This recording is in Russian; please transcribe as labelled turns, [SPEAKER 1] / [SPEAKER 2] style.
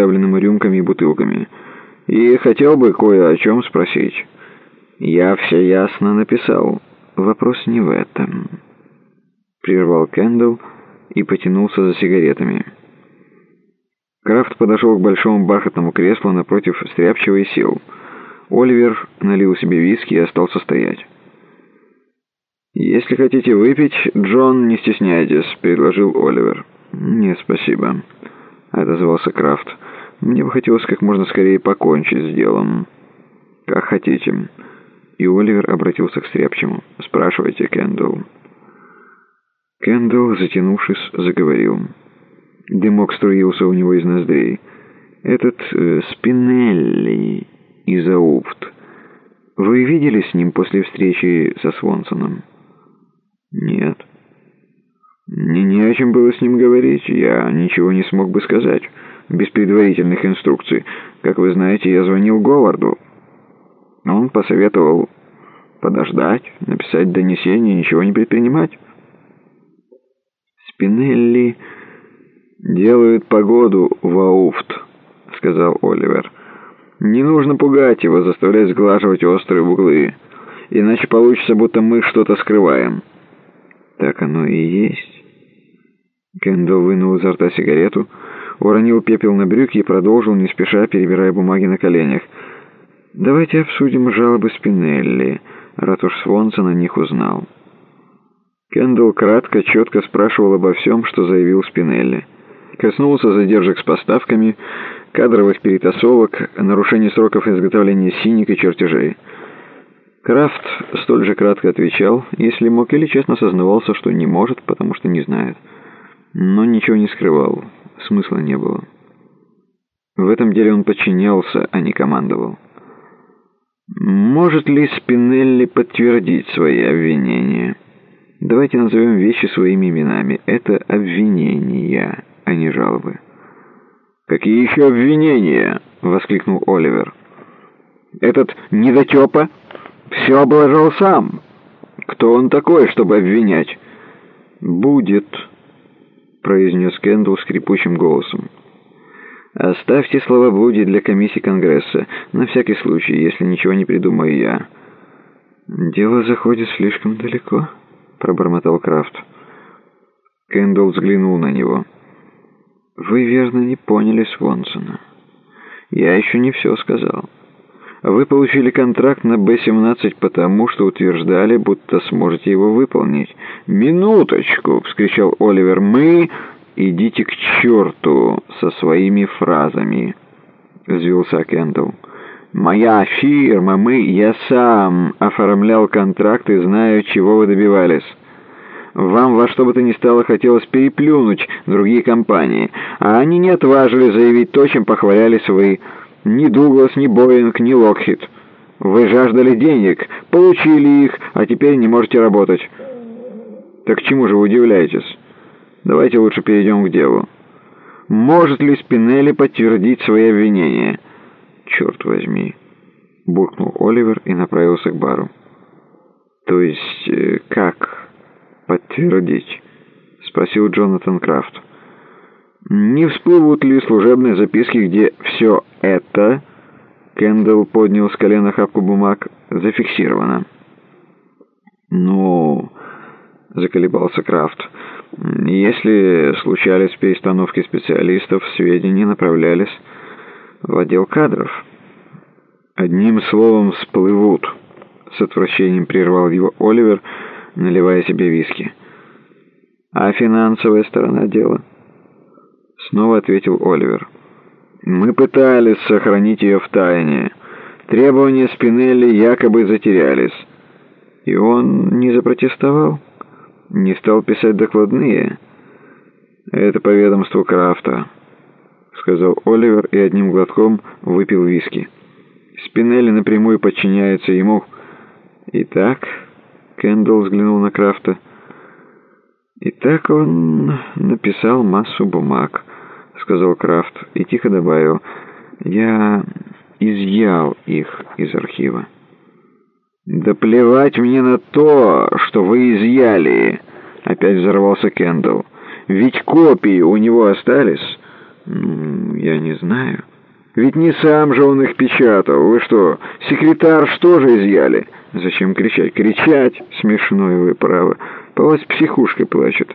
[SPEAKER 1] заставленному рюмками и бутылками. И хотел бы кое о чем спросить. Я все ясно написал. Вопрос не в этом. Прервал Кэндалл и потянулся за сигаретами. Крафт подошел к большому бархатному креслу напротив стряпчего и сел. Оливер налил себе виски и остался стоять. «Если хотите выпить, Джон, не стесняйтесь», — предложил Оливер. «Нет, спасибо», — отозвался Крафт. «Мне бы хотелось как можно скорее покончить с делом». «Как хотите». И Оливер обратился к Стряпчему. «Спрашивайте, Кэндалл». Кэндалл, затянувшись, заговорил. Дымок струился у него из ноздрей. «Этот э, Спинелли из Аупт. Вы видели с ним после встречи со Свонсоном?» «Нет». «Мне не о чем было с ним говорить. Я ничего не смог бы сказать. Без предварительных инструкций. Как вы знаете, я звонил Говарду. Он посоветовал подождать, написать донесение, ничего не предпринимать». «Спинелли делают погоду в Ауфт», — сказал Оливер. «Не нужно пугать его, заставлять сглаживать острые углы, иначе получится, будто мы что-то скрываем». «Так оно и есть». Кендалл вынул изо рта сигарету, уронил пепел на брюки и продолжил, не спеша, перебирая бумаги на коленях. «Давайте обсудим жалобы Спинелли, раз уж Свонсон о них узнал». Кендалл кратко, четко спрашивал обо всем, что заявил Спинелли. Коснулся задержек с поставками, кадровых перетасовок, нарушений сроков изготовления синик и чертежей. Крафт столь же кратко отвечал, если мог, или честно сознавался, что не может, потому что не знает. Но ничего не скрывал, смысла не было. В этом деле он подчинялся, а не командовал. Может ли Спинелли подтвердить свои обвинения? Давайте назовем вещи своими именами. Это обвинения, а не жалобы. «Какие еще обвинения?» — воскликнул Оливер. «Этот недотепа все облажал сам. Кто он такой, чтобы обвинять?» «Будет», — произнес Кендалл скрипучим голосом. «Оставьте слова «будет» для комиссии Конгресса, на всякий случай, если ничего не придумаю я». «Дело заходит слишком далеко» пробормотал Крафт. Кэндалл взглянул на него. «Вы верно не поняли Свонсона. Я еще не все сказал. Вы получили контракт на Б-17 потому, что утверждали, будто сможете его выполнить». «Минуточку!» — вскричал Оливер. «Мы...» «Идите к черту со своими фразами!» — взвился Кэндалл. «Моя фирма, мы, я сам оформлял контракт и знаю, чего вы добивались. Вам во что бы то ни стало хотелось переплюнуть другие компании, а они не отважили заявить то, чем похвалялись вы. Ни Дуглас, ни Боинг, ни Локхит. Вы жаждали денег, получили их, а теперь не можете работать. Так чему же вы удивляетесь? Давайте лучше перейдем к делу. Может ли Спинелли подтвердить свои обвинения?» «Черт возьми!» — буркнул Оливер и направился к бару. «То есть э, как подтвердить?» — спросил Джонатан Крафт. «Не всплывут ли служебные записки, где все это...» Кендалл поднял с колена хапку бумаг. «Зафиксировано». «Ну...» — заколебался Крафт. «Если случались перестановки специалистов, сведения направлялись...» в отдел кадров. Одним словом, всплывут. С отвращением прервал его Оливер, наливая себе виски. А финансовая сторона дела? Снова ответил Оливер. Мы пытались сохранить ее в тайне. Требования Спинелли якобы затерялись. И он не запротестовал? Не стал писать докладные? Это по ведомству Крафта. — сказал Оливер и одним глотком выпил виски. Спинелли напрямую подчиняется ему. «Итак...» — Кэндалл взглянул на Крафта. «Итак он написал массу бумаг», — сказал Крафт и тихо добавил. «Я изъял их из архива». «Да плевать мне на то, что вы изъяли!» Опять взорвался Кэндалл. «Ведь копии у него остались». Я не знаю. Ведь не сам же он их печатал. Вы что, секретарь что же изъяли? Зачем кричать? Кричать? Смешно, вы правы. По вас психушка плачет.